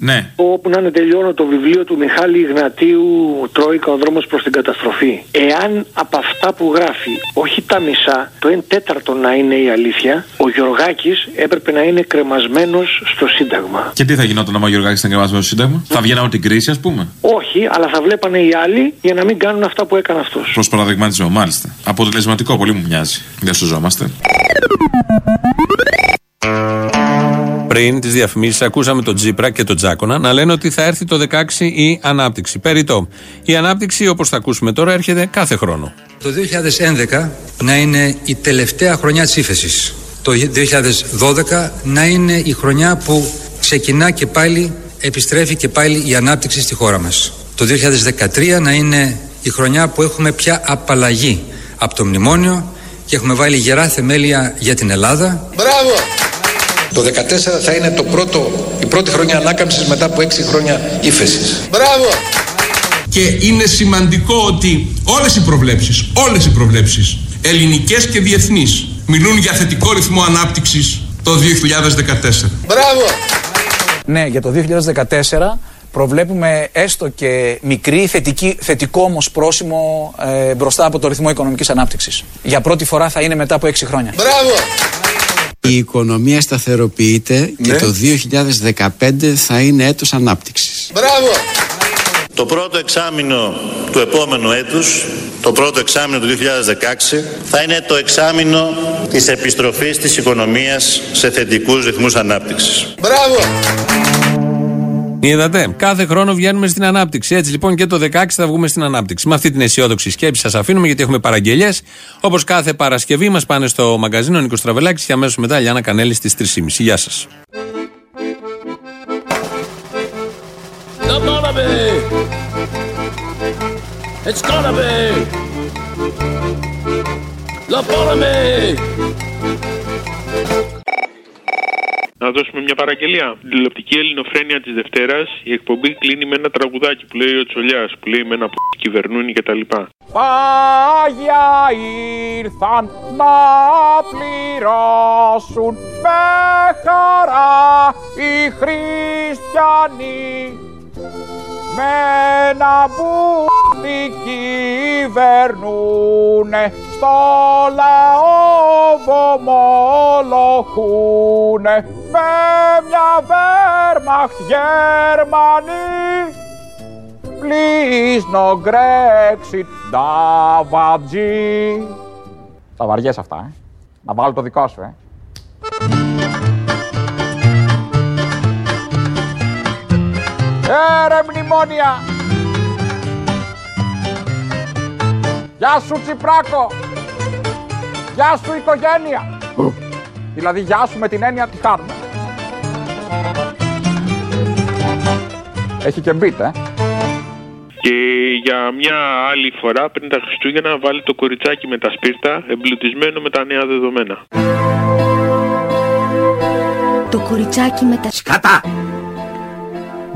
Ναι. Όπου να είναι τελειώνω το βιβλίο του Μιχάλη Ιγνατίου Τρόικα ο δρόμος προς την καταστροφή. Εάν από αυτά που γράφει, όχι τα μισά, το 1 τέταρτο να είναι η αλήθεια, ο Γιωργάκης έπρεπε να είναι κρεμασμένος στο Σύνταγμα. Και τι θα γινόταν άμα ο Γιωργάκης ήταν κρεμασμένος στο Σύνταγμα; Θα βγαίναμε την κρίση, ας πούμε; Όχι, αλλά θα βλέπανε οι άλλοι για να μην κάνουν αυτά που έκανε αυτός. Προς παραδειγματισμό, μάλιστα. Αποτελεσματικό, πολύ μου μοιάζει. Δεν σωζόμαστε. Πριν τις διαφημίσεις, ακούσαμε τον Τζίπρα και τον Τζάκονα να λένε ότι θα έρθει το 16 η ανάπτυξη. Περιτό. Η ανάπτυξη, όπως θα ακούσουμε τώρα, έρχεται κάθε χρόνο. Το 2011 να είναι η τελευταία χρονιά της ύφεσης. Το 2012 να είναι η χρονιά που ξεκινά και πάλι, επιστρέφει και πάλι η ανάπτυξη στη χώρα μας. Το 2013 να είναι η χρονιά που έχουμε πια απαλλαγή από το μνημόνιο και έχουμε βάλει γερά θεμέλια για την Ελλάδα. Μπράβο! Το 2014 θα είναι το πρώτο, η πρώτη χρονιά ανάκαμψης μετά από 6 χρόνια ύφεσης. Μπράβο! Και είναι σημαντικό ότι όλες οι προβλέψεις, όλες οι προβλέψεις, ελληνικές και διεθνείς, μιλούν για θετικό ρυθμό ανάπτυξης το 2014. Μπράβο! Ναι, για το 2014 προβλέπουμε έστω και μικρή θετική, θετικό όμως πρόσημο ε, μπροστά από το ρυθμό οικονομικής ανάπτυξης. Για πρώτη φορά θα είναι μετά από 6 χρόνια. Μπράβο! Η οικονομία σταθεροποιείται και Ναι. το 2015 θα είναι έτος ανάπτυξης. Μπράβο! Το πρώτο εξάμεινο του επόμενου έτους, το πρώτο εξάμεινο του 2016, θα είναι το εξάμεινο της επιστροφής της οικονομίας σε θετικούς ρυθμούς ανάπτυξης. Μπράβο! Είδατε, κάθε χρόνο βγαίνουμε στην ανάπτυξη. Έτσι λοιπόν και το 16 θα βγούμε στην ανάπτυξη. Με αυτή την αισιόδοξη σκέψη σας αφήνουμε γιατί έχουμε παραγγελίε. Όπως κάθε Παρασκευή μας πάνε στο μαγκαζίνο Νίκος Τραβελάκης και αμέσως μετά Λιάννα Κανέλη στις 3.30. Γεια σας. The Barnaby! It's gonna be! The Barnaby! Να δώσουμε μια παραγγελία. Την τηλεοπτική ελληνοφρένεια της Δευτέρας, η εκπομπή κλείνει με ένα τραγουδάκι που λέει ο Τσολιάς, που λέει με ένα που κυβερνούν κτλ. Πάγια ήρθαν να πληρώσουν με χαρά οι χριστιανοί με ένα μπουτι κυβερνούνε στο λαό βομολογούνε με μια βέρμαχτ Γερμανοί Please no Brexit, Νταβατζή. Τα βαριές αυτά, ε. Να βάλω το δικό σου, ε. Έρε μνημόνια. Γεια σου Τσιπράκο. Γεια σου οικογένεια. δηλαδή γεια σου με την έννοια τη χάρμα. Έχει και μπιτ, ε. Και για μια άλλη φορά πριν τα Χριστούγεννα βάλει το κοριτσάκι με τα σπίρτα εμπλουτισμένο με τα νέα δεδομένα. Το κοριτσάκι με τα σκατά.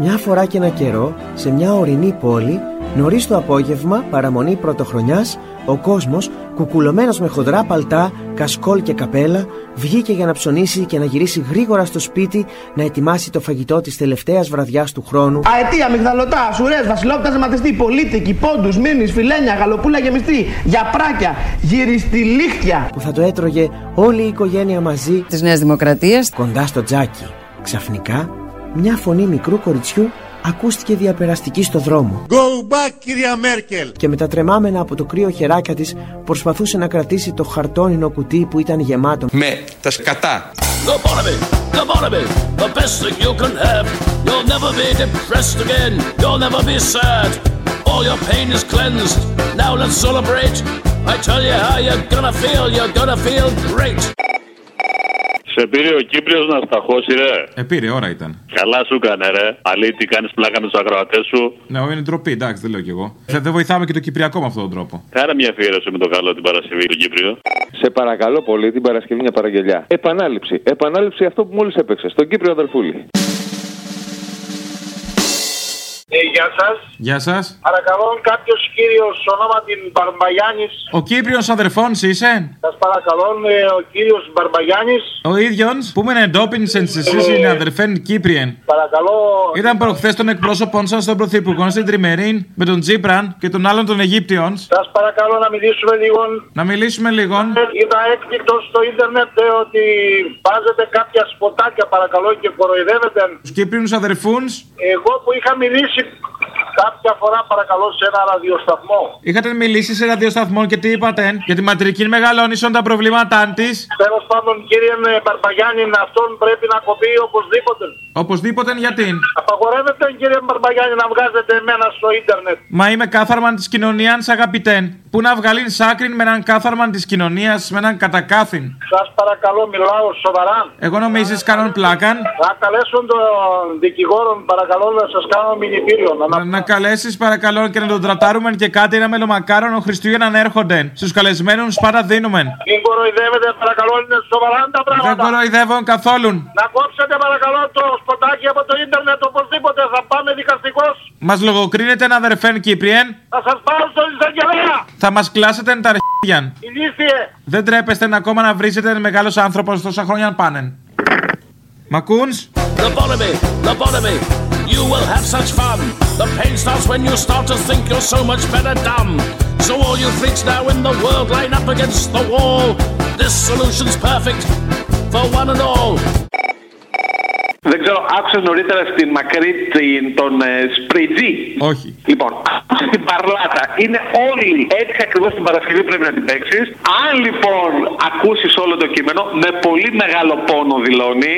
Μια φορά και ένα καιρό, σε μια ορεινή πόλη, νωρίς το απόγευμα, παραμονή πρωτοχρονιάς, ο κόσμος, κουκουλωμένος με χοντρά παλτά, κασκόλ και καπέλα, βγήκε για να ψωνίσει και να γυρίσει γρήγορα στο σπίτι να ετοιμάσει το φαγητό της τελευταίας βραδιάς του χρόνου. Αετία, μυγδαλωτά, σουρές, βασιλόπτα ζεματιστή, πολίτικη, πόντους, μήνυ, φιλένια, γαλοπούλα γεμιστή, γιαπράκια, γυριστηλίχτια. Που θα το έτρωγε όλη η οικογένεια μαζί της Νέας Δημοκρατίας κοντά στο τζάκι. Ξαφνικά, μια φωνή μικρού κοριτσιού ακούστηκε διαπεραστική στο δρόμο. Go back, κυρία Μέρκελ! Και με τα τρεμάμενα από το κρύο χεράκια της προσπαθούσε να κρατήσει το χαρτόνινο κουτί που ήταν γεμάτο Με τα σκατά. The Barnaby! The Barnaby! The best thing you can have! You'll never be depressed again! You'll never be sad! All your pain is cleansed! Now let's celebrate! I tell you how you're gonna feel! You're gonna feel great! Σε πήρε ο Κύπριος να σταχώσει, ρε. Επήρε, ώρα ήταν. Καλά σου έκανε, ρε. Αλήτη, κάνεις πλάκα με τους ακροατές σου. Ναι, είναι ντροπή, εντάξει, δεν λέω κι εγώ. Δεν δεν βοηθάμε και το Κυπριακό με αυτόν τον τρόπο. Κάνε μια αφιέρωση με το καλό την Παρασκευή του Κύπριο. Σε παρακαλώ πολύ την Παρασκευή μια παραγγελιά. Επανάληψη. Επανάληψη αυτό που μόλις έπαιξες. Στον Κύπριο αδελφούλη. Ε, γεια σας. Γεια σας. Παρακαλώ κάποιος κύριος ονόματι Μπαρμπαγιάννης. Ο Κύπριος αδερφόν είσαι; Σας παρακαλώ ε, ο κύριος Μπαρμπαγιάννης. Ο ίδιος που με εντόπινσεν εσείς είναι αδερφέν Κύπριεν. Παρακαλώ. Ήταν προχθές τον εκπρόσωπον σας στον Πρωθυπουργό στην Τριμερίν με τον Τζίπραν και τον άλλον των Αιγύπτιων. Σας παρακαλώ να μιλήσουμε λίγο. Να μιλήσουμε λίγο. Είδα έκπληκτο στο ίντερνετ ε, ότι βάζετε κάποια σποτάκια παρακαλώ και κοροϊδεύετε. Τους Κύπριους αδερφούν. Εγώ που είχα μιλήσει Championship κάποια φορά παρακαλώ σε ένα ραδιοσταθμό. Είχατε μιλήσει σε ραδιοσταθμό και τι είπατε. Για τη ματρική μεγαλώνησον τα προβλήματά της. Τέλος πάντων, κύριε Μπαρμπαγιάννη, αυτόν πρέπει να κοπεί οπωσδήποτε. Οπωσδήποτε γιατί; Απαγορεύεται, κύριε Μπαρμπαγιάννη, να βγάζετε εμένα στο ίντερνετ. Μα είμαι κάθαρμαν της κοινωνίας, αγαπητέν. Πού να βγάλει άκρην με έναν κάθαρμαν της κοινωνίας, με έναν κατακάθιν; Σας παρακαλώ, μιλάω σοβαρά. Εγώ νομίζεις κάνουν πλάκαν; Να καλέσουν τον δικηγόρο, παρακαλώ, να σας κάνω μηνυπήριο. Να, να, να καλέσει παρακαλώ και να τον τρατάρουμε και κάτι ένα μελομακάρονο Χριστούγεννα να έρχονται. Στους καλεσμένους πάντα δίνουμε. Μην κοροϊδεύετε, παρακαλώ, είναι σοβαρά τα πράγματα. Δεν κοροϊδεύω καθόλου. Να κόψετε, παρακαλώ, το σποτάκι από το ίντερνετ οπωσδήποτε. Θα πάμε δικαστικός. Μας λογοκρίνετε ένα αδερφέν Κύπριεν. Θα σας πάω στο εισαγγελέα. Θα μας κλάσετε τα αρχίδια. Ηλίθιε. Δεν τρέπεστε να ακόμα να βρίζετε μεγάλος άνθρωπος τόσα χρόνια πάνε. Μακούνς. Lobotomy, lobotomy, you will have such fun. The pain starts when you start to think you're so much better dumb. So all you freaks now in the world line up against the wall. This solution's perfect for one and all. Δεν ξέρω, άκουσε νωρίτερα στην μακρύ την, τον ε, Σπριτζή. Όχι. Λοιπόν, άκουσε την παρλάτα. Είναι όλοι έτσι ακριβώς την Παρασκευή πρέπει να την παίξεις. Αν λοιπόν ακούσεις όλο το κείμενο, με πολύ μεγάλο πόνο δηλώνει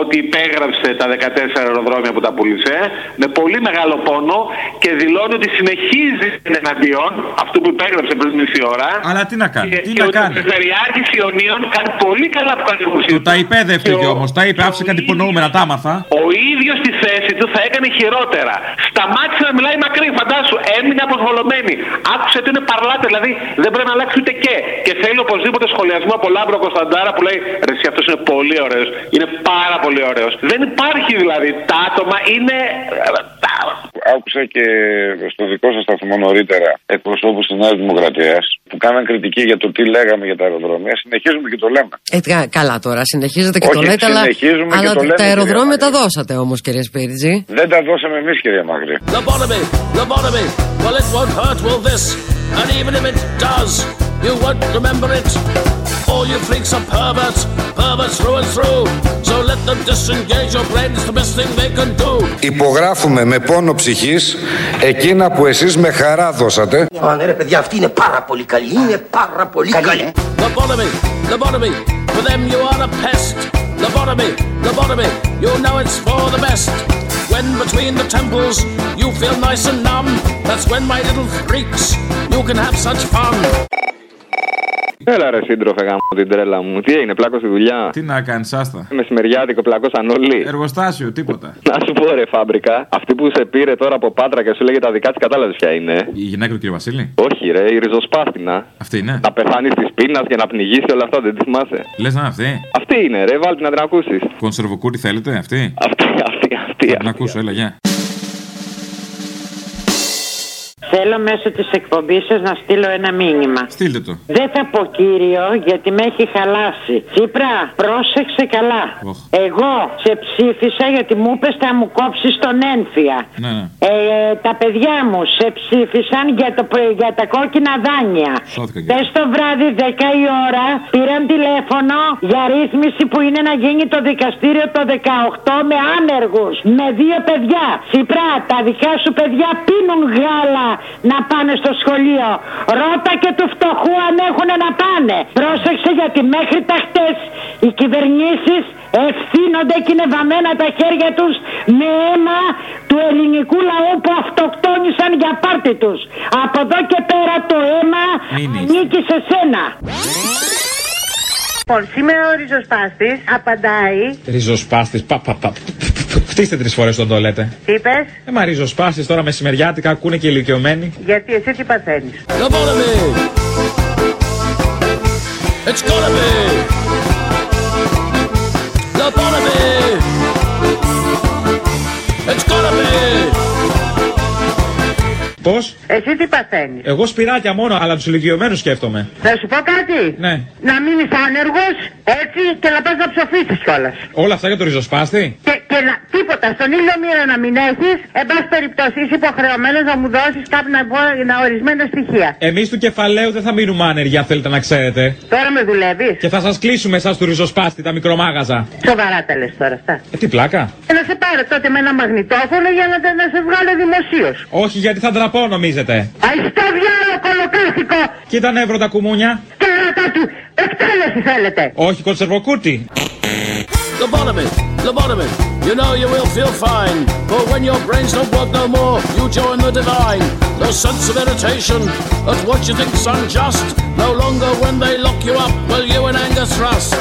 ότι υπέγραψε τα 14 αεροδρόμια που τα πούλησε. Με πολύ μεγάλο πόνο και δηλώνει ότι συνεχίζει την εναντίον αυτού που υπέγραψε πριν μισή ώρα. Αλλά τι να κάνει, Και, τι και να ότι κάνει. ο Περιφερειάρχη Ιωνίων κάνει πολύ καλά που κάνει Του τα υπέδευτε όμως, τα είπε, άφησε κάτι υπονοούμενα, τα άμαθα. ο ίδιος στη θέση του θα έκανε χειρότερα. Σταμάτησε να μιλάει μακρύ, φαντάσου. Έμεινε αποσβολωμένη. Άκουσε ότι είναι παρλάτε, δηλαδή δεν πρέπει να αλλάξει ούτε και. Και θέλει οπωσδήποτε σχολιασμό από Λάμπρο Κωνσταντάρα που λέει Ρε, εσύ αυτός είναι πολύ ωραίος. Είναι πάρα πολύ ωραίος. Δεν υπάρχει δηλαδή. Τα άτομα είναι. Άκουσα και στο δικό σας σταθμό νωρίτερα εκπροσώπους της Νέας Δημοκρατίας που κάναν κριτική για το τι λέγαμε για τα αεροδρόμια. Συνεχίζουμε και το λέμε. Ε, κα- καλά τώρα, συνεχίζετε και Όχι, το λέτε, αλλά, συνεχίζουμε και αλλά το λέμε, τα κυρία αεροδρόμια τα Μαγκρή. δώσατε όμως, κύριε Σπίριτζη. Δεν τα δώσαμε εμείς, κυρία Μαγκρή. Lobotomy, lobotomy, well it won't hurt, will this? And even if it does, you won't remember it. All you freaks are perverts, perverts through and through. So let them disengage your brains, the best thing they can do. Υπογράφουμε με πόνο ψυχής εκείνα που εσείς με χαρά δώσατε. Α, ναι ρε παιδιά, αυτή είναι πάρα πολύ καλή. Είναι πάρα πολύ καλή. Lobotomy, lobotomy, for them you are a pest. Lobotomy, lobotomy, you know it's for the best. When between the temples you feel nice and numb, that's when my little freaks, you can have such fun. Έλα ρε σύντροφε γάμο την τρέλα μου. Τι έγινε, πλάκο στη δουλειά; Τι να κάνεις, άστα. Μεσημεριάτικο πλακώσαν όλοι. Εργοστάσιο, τίποτα. Να σου πω ρε φάμπρικα, αυτή που σε πήρε τώρα από πάτρα και σου λέγε τα δικά της, κατάλαβε ποια είναι. Η γυναίκα του κ. Βασίλη; Όχι ρε, η ριζοσπάστηνα. Αυτή είναι; Να πεθάνεις της πείνας και να πνιγείς και όλα αυτά, δεν τη θυμάσαι; Λες να είναι αυτή; Αυτή είναι ρε, βάλτε να την ακούσεις. Κονσερβοκούρι θέλετε, αυτή; Αυτή, αυτή, αυτή. Να ακούσω, έλα, γεια. Θέλω μέσω της εκπομπής σας να στείλω ένα μήνυμα. Στείλτε το. Δεν θα πω κύριο γιατί με έχει χαλάσει. Τσίπρα, πρόσεξε καλά. Οχ. Εγώ σε ψήφισα γιατί μου είπες θα μου κόψεις τον ένφια. Ναι, ναι. Ε, τα παιδιά μου σε ψήφισαν για, το, για τα κόκκινα δάνεια. Σώθηκα και Χθες το βράδυ 10 η ώρα πήραν τηλέφωνο για ρύθμιση που είναι να γίνει το δικαστήριο το 18 με άνεργους. Με δύο παιδιά. Τσίπρα, τα δικά σου παιδιά πίνουν γάλα να πάνε στο σχολείο. Ρώτα και του φτωχού αν έχουν να πάνε. Πρόσεξε γιατί μέχρι τα χτες οι κυβερνήσεις ευθύνονται και είναι βαμμένα τα χέρια τους με αίμα του ελληνικού λαού που αυτοκτόνησαν για πάρτι τους. Από εδώ και πέρα το αίμα Μην είστε. ανήκει σε σένα. Λοιπόν, σήμερα ο ριζοσπάστης απαντάει. Ριζοσπάστης. Πα, πα, πα. Χτίστε τρεις φορές τον το λέτε. Τι είπες, Ε, μα ριζοσπάστη τώρα μεσημεριάτικα ακούνε και ηλικιωμένοι. γιατί εσύ τι παθαίνεις; Lobotomy! It's gonna be! Lobotomy! It's gonna be! Πώς; Εσύ τι παθαίνεις; Εγώ σπυράκια μόνο, αλλά τους ηλικιωμένους σκέφτομαι. Θα σου πω κάτι; Ναι. Να μείνεις άνεργος, έτσι και να πας να ψοφήσεις κιόλας. Όλα αυτά για το ριζοσπάστη; Και, και να, τίποτα, στον ήλιο μοίρα να μην έχεις, εν πάση περιπτώσει είσαι υποχρεωμένος να μου δώσεις κάποια να ορισμένα στοιχεία. Εμείς του κεφαλαίου δεν θα μείνουμε άνεργοι, αν θέλετε να ξέρετε. Τώρα με δουλεύεις; Και θα σας κλείσουμε εσά του ριζοσπάστη, τα μικρομάγαζα. Σοβαρά τα λες τώρα αυτά. Ε, τι πλάκα. Και να σε πάρω τότε με ένα μαγνητόφωνο για να, να σε βγάλω δημοσίως. Όχι, γιατί θα ντραπώ, νομίζετε. Αϊστό διάλογο κολοκάθικο. Κοίτα νεύρο τα κουμούνια. Κέρατα του. Εκτέλεση θέλετε. Όχι, κονσερβοκούτι. Lobotomy, lobotomy. You know you will feel fine. But when your brains don't work no more, you join the divine. No sense of irritation at what you think's unjust. No longer when they lock you up, will you in anger thrust.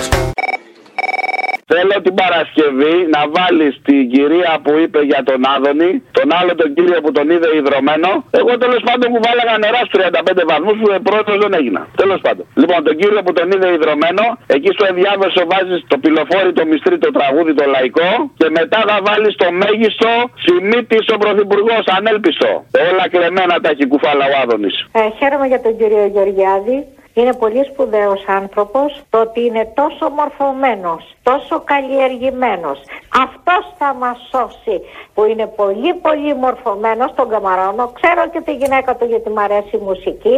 Θέλω την Παρασκευή να βάλεις την κυρία που είπε για τον Άδωνη, τον άλλο τον κύριο που τον είδε υδρωμένο. Εγώ τέλος πάντων που βάλαγα νερά στους 35 βαθμούς που πρώτος δεν έγινα. Τέλος πάντων. Λοιπόν, τον κύριο που τον είδε υδρωμένο, εκεί στο ενδιάμεσο βάζεις το πυλοφόρι, το μυστρί, το τραγούδι, το λαϊκό και μετά θα βάλεις το μέγιστο σημείτη ο πρωθυπουργό, ανέλπιστο. Όλα κλεμμένα τα έχει κουφάλα ο Άδωνης. Ε, χαίρομαι για τον κύριο Γεωργιάδη. Είναι πολύ σπουδαίος άνθρωπος το ότι είναι τόσο μορφωμένος, τόσο καλλιεργημένος. Αυτός θα μας σώσει που είναι πολύ πολύ μορφωμένος τον Καμαρώνο. Ξέρω και τη γυναίκα του γιατί μου αρέσει η μουσική,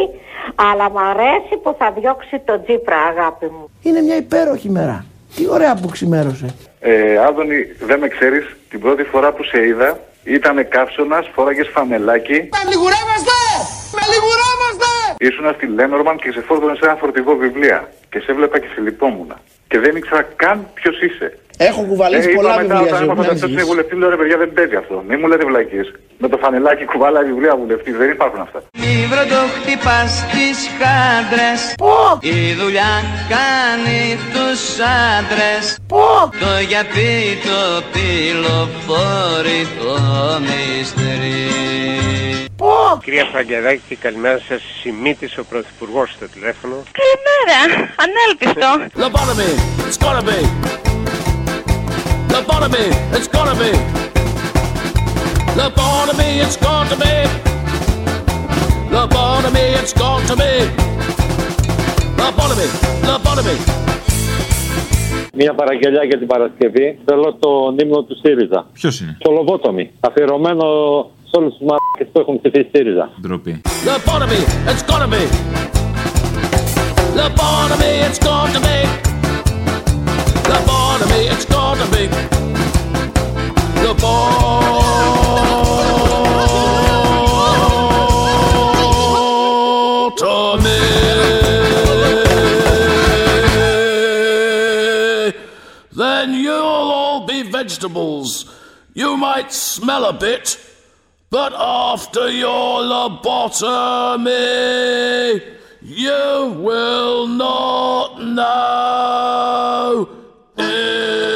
αλλά μου αρέσει που θα διώξει τον Τζίπρα αγάπη μου. Είναι μια υπέροχη μέρα. Τι ωραία που ξημέρωσε. Ε, Άδωνη, δεν με ξέρεις, την πρώτη φορά που σε είδα ήταν καύσωνας, φόραγες φανελάκι. Με λιγουρεύαστε! Με λιγουρεύαστε! Ήσουνα στη Λένορμαν και σε φόρτωνες σε ένα φορτηγό βιβλία. Και σε έβλεπα και σε λυπόμουν. Και δεν ήξερα καν ποιος είσαι. Έχω κουβαλήσει Ε, πολλά είπα μετά βιβλία όταν σε έμαθα ότι αυτός είναι βουλευτή, λέω ρε παιδιά δεν παίζει αυτό. Μην μου λέτε βλακίες. Με το φανελάκι κουβάλα βιβλία βουλευτής. Δεν υπάρχουν αυτά. Μη βροντοχτυπάς τις χάντρες Η δουλειά κάνει τους άντρες Το γιατί το πυλοφόρι το μυστρή Κυρία Φραγκεδάκη, καλημέρα σας. Σημίτης ο Πρωθυπουργός στο τηλέφωνο. Καλημέρα, ανέλπιστο. Lobotomy, it's gotta be. Lobotomy, it's gotta be. Lobotomy, it's got to be. Lobotomy, it's got to be. Lobotomy, lobotomy. Μια παραγγελιά για την Παρασκευή. Θέλω το ύμνο του ΣΥΡΙΖΑ. Ποιος είναι; Το λοβότομι. Αφιερωμένο σε όλους τους μάρκε που έχουν ψηφίσει ΣΥΡΙΖΑ. Ντροπή. Lobotomy, it's gotta be. Lobotomy, it's got to be. Lobotomy, it's got to be. Lobotomy. Then you'll all be vegetables. You might smell a bit, but after your lobotomy, you will not know it.